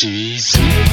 She's.